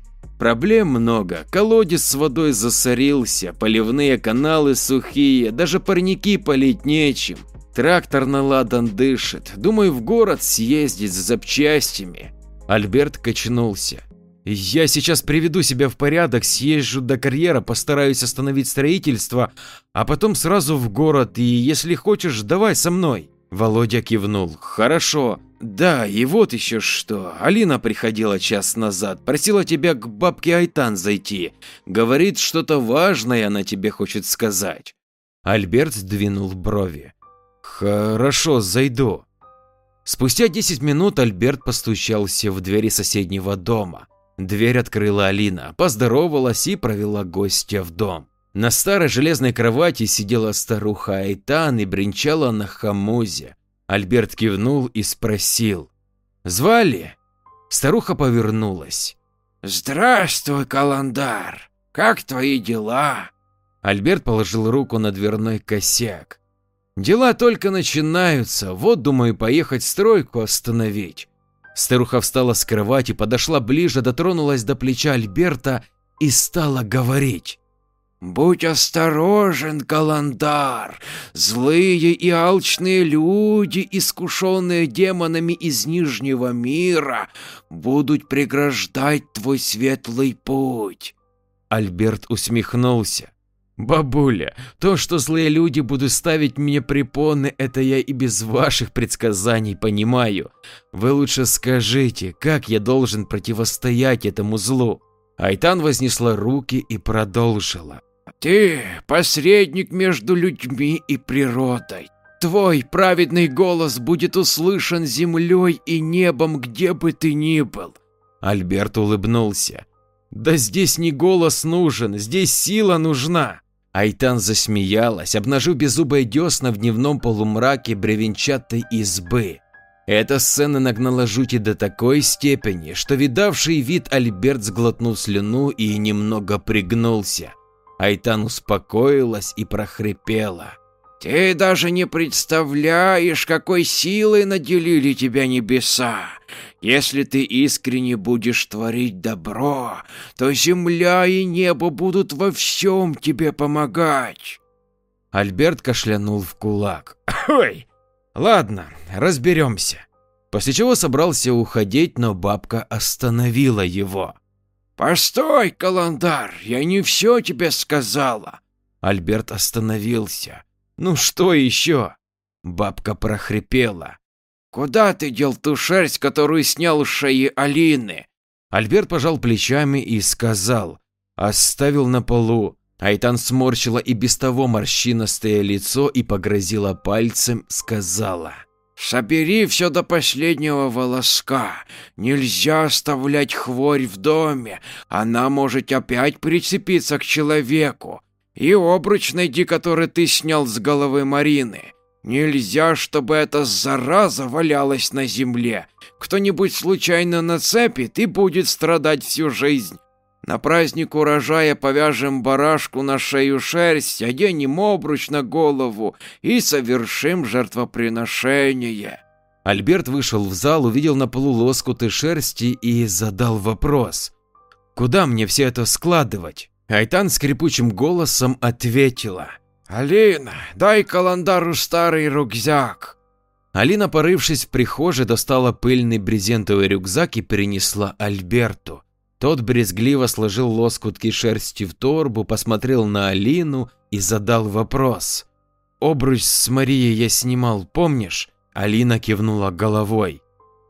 Проблем много, колодец с водой засорился, поливные каналы сухие, даже парники полить нечем. Трактор наладан дышит, думаю в город съездить с запчастями. Альберт качнулся. Я сейчас приведу себя в порядок, съезжу до карьера, постараюсь остановить строительство, а потом сразу в город и, если хочешь, давай со мной. Володя кивнул. Хорошо. Да, и вот еще что. Алина приходила час назад, просила тебя к бабке Айтан зайти. Говорит, что-то важное она тебе хочет сказать. Альберт сдвинул брови. Хорошо, зайду. Спустя 10 минут Альберт постучался в двери соседнего дома. Дверь открыла Алина, поздоровалась и провела гостя в дом. На старой железной кровати сидела старуха Айтан и бренчала на хамузе. Альберт кивнул и спросил. «Звали?» Старуха повернулась. «Здравствуй, Каландар! Как твои дела?» Альберт положил руку на дверной косяк. «Дела только начинаются, вот думаю поехать стройку остановить». Старуха встала с кровати, подошла ближе, дотронулась до плеча Альберта и стала говорить. «Будь осторожен, Каландар! Злые и алчные люди, искушенные демонами из Нижнего мира, будут преграждать твой светлый путь!» Альберт усмехнулся. «Бабуля, то, что злые люди будут ставить мне препоны, это я и без ваших предсказаний понимаю. Вы лучше скажите, как я должен противостоять этому злу?» Айтан вознесла руки и продолжила. Ты посредник между людьми и природой. Твой праведный голос будет услышан землей и небом, где бы ты ни был. Альберт улыбнулся. Да здесь не голос нужен, здесь сила нужна. Айтан засмеялась, обнажив беззубые десна в дневном полумраке бревенчатой избы. Эта сцена нагнала жути до такой степени, что видавший вид Альберт сглотнул слюну и немного пригнулся. Айтан успокоилась и прохрипела. «Ты даже не представляешь, какой силой наделили тебя небеса. Если ты искренне будешь творить добро, то земля и небо будут во всем тебе помогать». Альберт кашлянул в кулак. (coughs) «Ой, ладно, разберемся». После чего собрался уходить, но бабка остановила его. «Постой, Каландар, я не все тебе сказала!» Альберт остановился. «Ну что еще?» Бабка прохрипела. «Куда ты дел ту шерсть, которую снял с шеи Алины?» Альберт пожал плечами и сказал. «Оставил на полу». Айтан сморщила и без того морщиностое лицо и погрозила пальцем, сказала. Собери все до последнего волоска. Нельзя оставлять хворь в доме. Она может опять прицепиться к человеку. И обруч найди, который ты снял с головы Марины. Нельзя, чтобы эта зараза валялась на земле. Кто-нибудь случайно нацепит и будет страдать всю жизнь. На праздник урожая повяжем барашку на шею шерсть, оденем обруч на голову и совершим жертвоприношение. Альберт вышел в зал, увидел на полу лоскуты шерсти и задал вопрос. «Куда мне все это складывать?» Айтан скрипучим голосом ответила. «Алина, дай Каландару старый рюкзак». Алина, порывшись в прихожей, достала пыльный брезентовый рюкзак и принесла Альберту. Тот брезгливо сложил лоскутки шерсти в торбу, посмотрел на Алину и задал вопрос. «Обруч с Марией я снимал, помнишь?» Алина кивнула головой.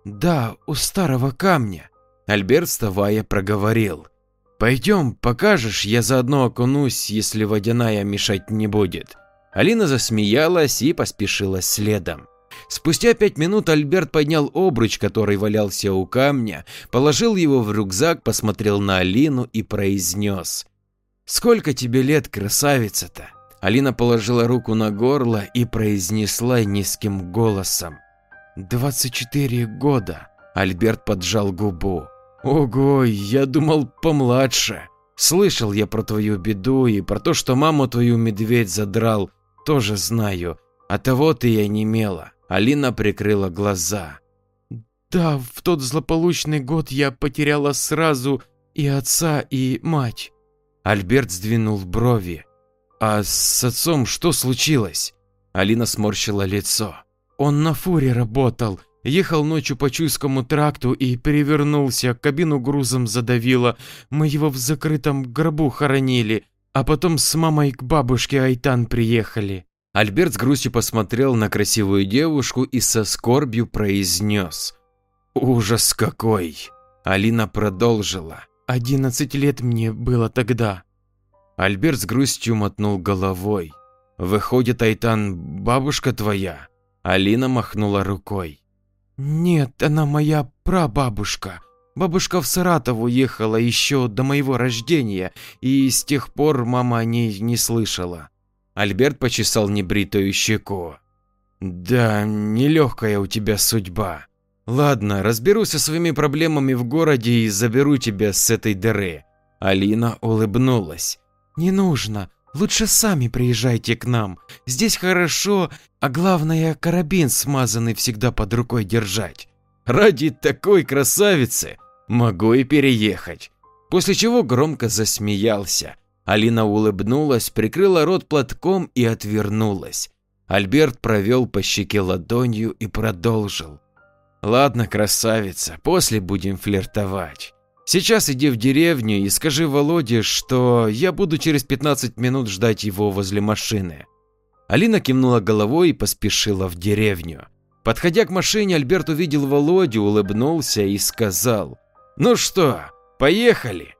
«Да, у старого камня». Альберт, вставая, проговорил. «Пойдем, покажешь, я заодно окунусь, если водяная мешать не будет». Алина засмеялась и поспешила следом. Спустя пять минут Альберт поднял обруч, который валялся у камня, положил его в рюкзак, посмотрел на Алину и произнес. «Сколько тебе лет, красавица-то?» Алина положила руку на горло и произнесла низким голосом. «Двадцать четыре года». Альберт поджал губу. «Ого, я думал помладше. Слышал я про твою беду и про то, что маму твою медведь задрал, тоже знаю. А того ты и онемела. Алина прикрыла глаза. Да, в тот злополучный год я потеряла сразу и отца, и мать. Альберт сдвинул брови. А с отцом что случилось? Алина сморщила лицо. Он на фуре работал, ехал ночью по Чуйскому тракту и перевернулся, кабину грузом задавило. Мы его в закрытом гробу хоронили, а потом с мамой к бабушке Айтан приехали. Альберт с грустью посмотрел на красивую девушку и со скорбью произнес. «Ужас какой!» Алина продолжила. «Одиннадцать лет мне было тогда». Альберт с грустью мотнул головой. «Выходит, Айтан, бабушка твоя?» Алина махнула рукой. «Нет, она моя прабабушка. Бабушка в Саратов уехала еще до моего рождения, и с тех пор мама о ней не слышала. Альберт почесал небритую щеку. «Да, нелегкая у тебя судьба. Ладно, разберусь со своими проблемами в городе и заберу тебя с этой дыры». Алина улыбнулась. «Не нужно. Лучше сами приезжайте к нам. Здесь хорошо, а главное, карабин смазанный всегда под рукой держать. Ради такой красавицы могу и переехать». После чего громко засмеялся. Алина улыбнулась, прикрыла рот платком и отвернулась. Альберт провел по щеке ладонью и продолжил. «Ладно, красавица, после будем флиртовать. Сейчас иди в деревню и скажи Володе, что я буду через 15 минут ждать его возле машины». Алина кивнула головой и поспешила в деревню. Подходя к машине, Альберт увидел Володю, улыбнулся и сказал «Ну что, поехали?»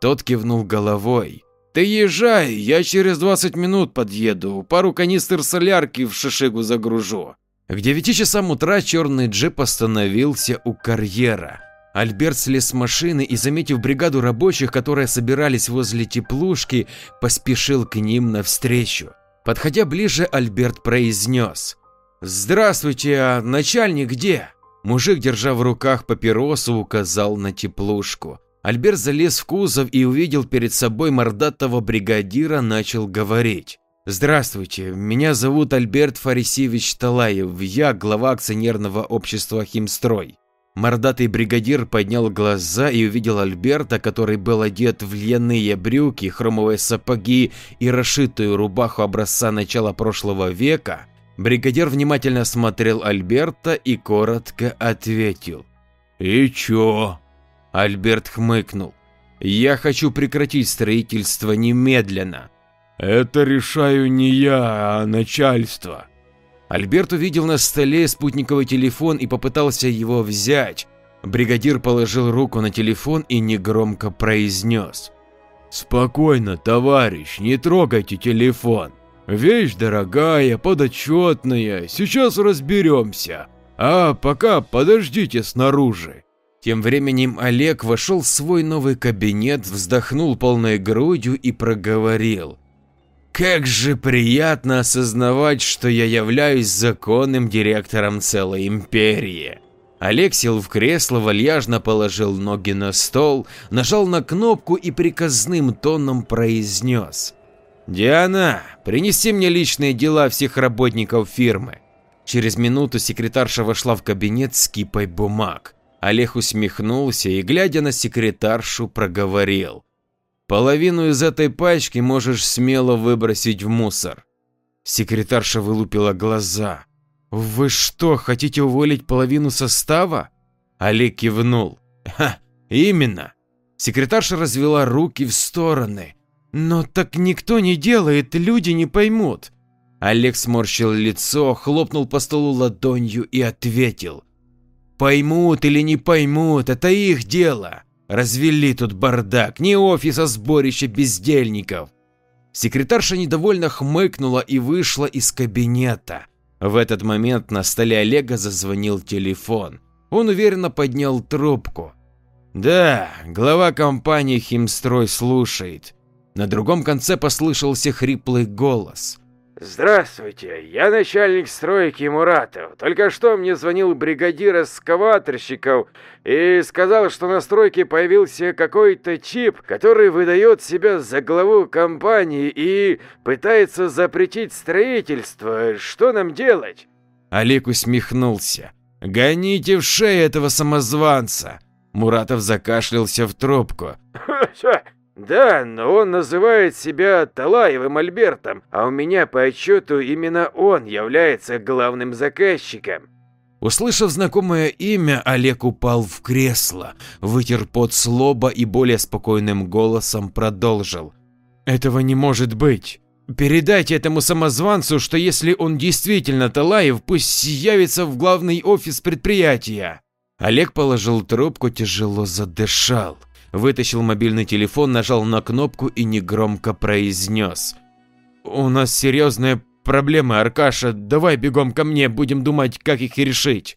Тот кивнул головой. Ты езжай, я через 20 минут подъеду, пару канистр солярки в шишигу загружу. К 9 часам утра черный джип остановился у карьера. Альберт слез с машины и, заметив бригаду рабочих, которые собирались возле теплушки, поспешил к ним навстречу. Подходя ближе, Альберт произнес. «Здравствуйте, а начальник где?» Мужик, держа в руках папиросу, указал на теплушку. Альберт залез в кузов и увидел перед собой мордатого бригадира, начал говорить. Здравствуйте, меня зовут Альберт Фарисевич Талаев, я глава акционерного общества «Химстрой». Мордатый бригадир поднял глаза и увидел Альберта, который был одет в льняные брюки, хромовые сапоги и расшитую рубаху образца начала прошлого века. Бригадир внимательно смотрел Альберта и коротко ответил. «И чё?» Альберт хмыкнул. «Я хочу прекратить строительство немедленно». «Это решаю не я, а начальство». Альберт увидел на столе спутниковый телефон и попытался его взять. Бригадир положил руку на телефон и негромко произнес. «Спокойно, товарищ, не трогайте телефон. Вещь дорогая, подотчетная, сейчас разберемся. А пока подождите снаружи». Тем временем Олег вошел в свой новый кабинет, вздохнул полной грудью и проговорил. «Как же приятно осознавать, что я являюсь законным директором целой империи!» Олег сел в кресло, вальяжно положил ноги на стол, нажал на кнопку и приказным тоном произнес. «Диана, принеси мне личные дела всех работников фирмы». Через минуту секретарша вошла в кабинет с кипой бумаг. Олег усмехнулся и, глядя на секретаршу, проговорил. «Половину из этой пачки можешь смело выбросить в мусор». Секретарша вылупила глаза. «Вы что, хотите уволить половину состава?» Олег кивнул. «Ха, именно». Секретарша развела руки в стороны. «Но так никто не делает, люди не поймут». Олег сморщил лицо, хлопнул по столу ладонью и ответил. Поймут или не поймут, это их дело. Развели тут бардак, не офис, а сборище бездельников. Секретарша недовольно хмыкнула и вышла из кабинета. В этот момент на столе Олега зазвонил телефон. Он уверенно поднял трубку. «Да, глава компании «Химстрой» слушает». На другом конце послышался хриплый голос. Здравствуйте, я начальник стройки Муратов. Только что мне звонил бригадир эскаваторщиков и сказал, что на стройке появился какой-то чип, который выдает себя за главу компании и пытается запретить строительство. Что нам делать? Олег усмехнулся. «Гоните в шею этого самозванца!» Муратов закашлялся в трубку. (laughs) Да, но он называет себя Талаевым Альбертом, а у меня по отчету именно он является главным заказчиком. Услышав знакомое имя, Олег упал в кресло, вытер пот с лоба и более спокойным голосом продолжил. «Этого не может быть. Передайте этому самозванцу, что если он действительно Талаев, пусть явится в главный офис предприятия». Олег положил трубку, тяжело задышал вытащил мобильный телефон, нажал на кнопку и негромко произнес. «У нас серьезные проблемы, Аркаша, давай бегом ко мне, будем думать, как их решить».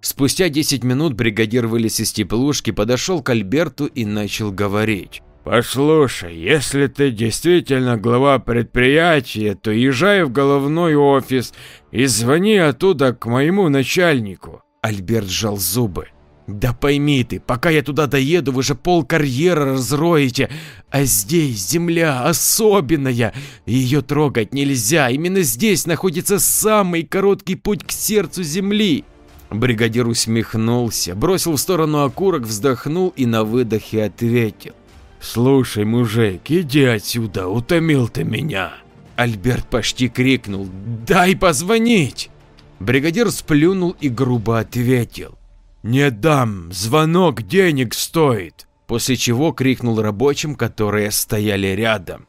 Спустя 10 минут бригадир вылез из теплушки, подошел к Альберту и начал говорить. «Послушай, если ты действительно глава предприятия, то езжай в головной офис и звони оттуда к моему начальнику». Альберт сжал зубы. Да пойми ты, пока я туда доеду, вы же пол карьера разроете, а здесь земля особенная, ее трогать нельзя, именно здесь находится самый короткий путь к сердцу земли. Бригадир усмехнулся, бросил в сторону окурок, вздохнул и на выдохе ответил. «Слушай, мужик, иди отсюда, утомил ты меня!» Альберт почти крикнул «Дай позвонить!» Бригадир сплюнул и грубо ответил «Не дам, звонок денег стоит!» После чего крикнул рабочим, которые стояли рядом.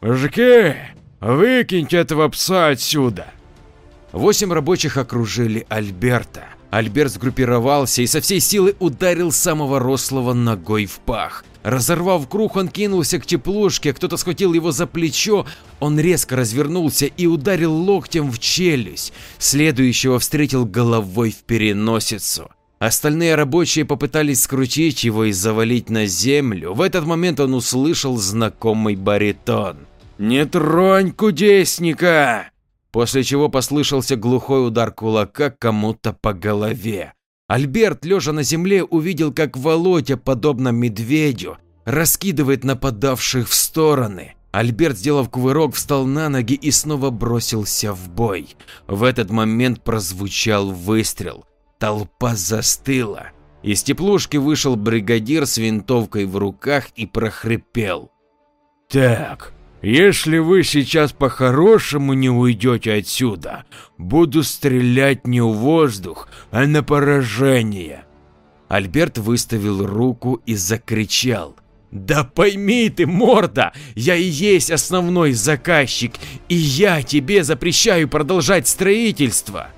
«Мужики, выкиньте этого пса отсюда!» Восемь рабочих окружили Альберта. Альберт сгруппировался и со всей силы ударил самого рослого ногой в пах. Разорвав круг, он кинулся к теплушке, кто-то схватил его за плечо, он резко развернулся и ударил локтем в челюсть. Следующего встретил головой в переносицу. Остальные рабочие попытались скрутить его и завалить на землю. В этот момент он услышал знакомый баритон. «Не тронь кудесника!» После чего послышался глухой удар кулака кому-то по голове. Альберт, лежа на земле, увидел, как Володя, подобно медведю, раскидывает нападавших в стороны. Альберт, сделав кувырок, встал на ноги и снова бросился в бой. В этот момент прозвучал выстрел. Толпа застыла. Из теплушки вышел бригадир с винтовкой в руках и прохрипел. «Так, если вы сейчас по-хорошему не уйдете отсюда, буду стрелять не в воздух, а на поражение». Альберт выставил руку и закричал. «Да пойми ты, морда, я и есть основной заказчик, и я тебе запрещаю продолжать строительство!»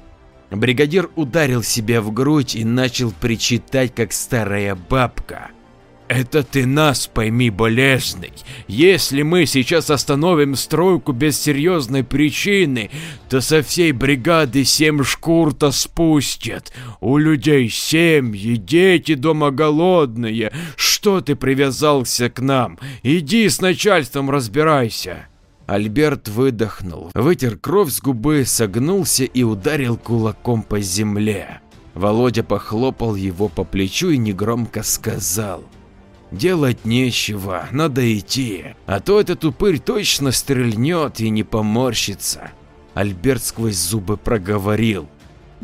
Бригадир ударил себя в грудь и начал причитать, как старая бабка. «Это ты нас пойми, болезный. Если мы сейчас остановим стройку без серьезной причины, то со всей бригады семь шкур-то спустят. У людей семьи, дети дома голодные. Что ты привязался к нам? Иди с начальством разбирайся». Альберт выдохнул, вытер кровь с губы, согнулся и ударил кулаком по земле. Володя похлопал его по плечу и негромко сказал. «Делать нечего, надо идти, а то этот упырь точно стрельнет и не поморщится». Альберт сквозь зубы проговорил.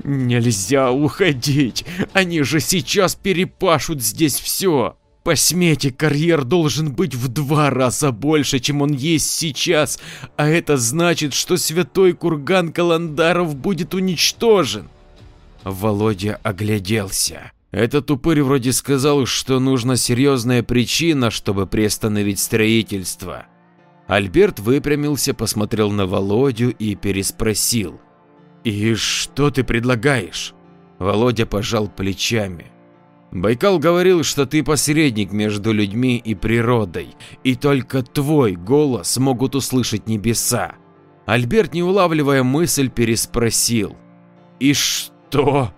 «Нельзя уходить, они же сейчас перепашут здесь все!» По смете карьер должен быть в два раза больше, чем он есть сейчас, а это значит, что святой курган Каландаров будет уничтожен. Володя огляделся. Этот упырь вроде сказал, что нужна серьезная причина, чтобы приостановить строительство. Альберт выпрямился, посмотрел на Володю и переспросил. «И что ты предлагаешь?» Володя пожал плечами. Байкал говорил, что ты посредник между людьми и природой, и только твой голос могут услышать небеса. Альберт, не улавливая мысль, переспросил. «И что?»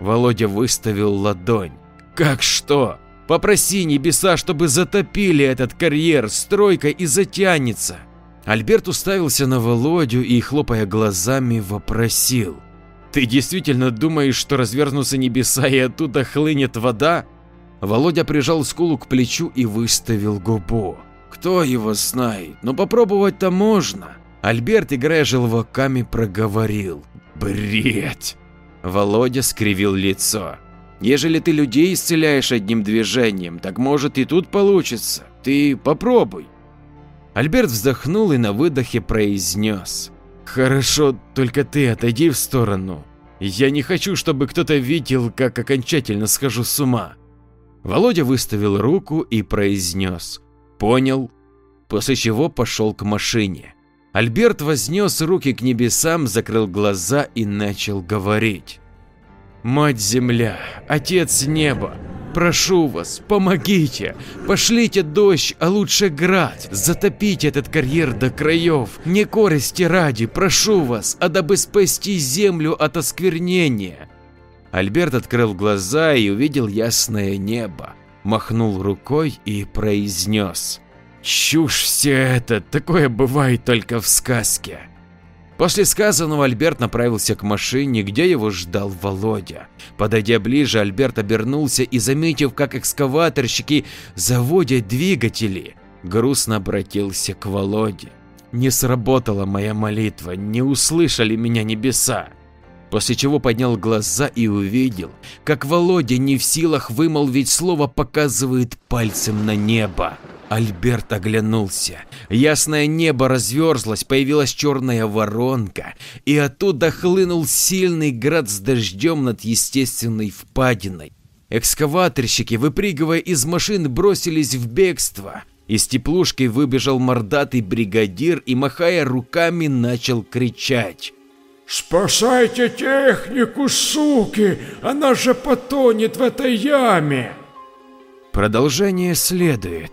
Володя выставил ладонь. «Как что? Попроси небеса, чтобы затопили этот карьер, стройка и затянется». Альберт уставился на Володю и, хлопая глазами, вопросил. «Ты действительно думаешь, что развернутся небеса и оттуда хлынет вода?» Володя прижал скулу к плечу и выставил губу. «Кто его знает, но попробовать-то можно». Альберт, играя желваками, проговорил. «Бред!» Володя скривил лицо. «Ежели ты людей исцеляешь одним движением, так может и тут получится. Ты попробуй». Альберт вздохнул и на выдохе произнес. «Хорошо, только ты отойди в сторону. Я не хочу, чтобы кто-то видел, как окончательно схожу с ума». Володя выставил руку и произнес «Понял», после чего пошел к машине. Альберт вознес руки к небесам, закрыл глаза и начал говорить. «Мать-Земля, Отец Неба, прошу вас, помогите, пошлите дождь, а лучше град, затопите этот карьер до краев, не корости ради, прошу вас, а дабы спасти землю от осквернения». Альберт открыл глаза и увидел ясное небо, махнул рукой и произнес. «Чушь все это, такое бывает только в сказке». После сказанного Альберт направился к машине, где его ждал Володя. Подойдя ближе, Альберт обернулся и, заметив, как экскаваторщики заводят двигатели, грустно обратился к Володе. Не сработала моя молитва, не услышали меня небеса. После чего поднял глаза и увидел, как Володя не в силах вымолвить слово показывает пальцем на небо. Альберт оглянулся. Ясное небо разверзлось, появилась черная воронка, и оттуда хлынул сильный град с дождем над естественной впадиной. Экскаваторщики, выпрыгивая из машин, бросились в бегство. Из теплушки выбежал мордатый бригадир и, махая руками, начал кричать. «Спасайте технику, суки! Она же потонет в этой яме!» Продолжение следует.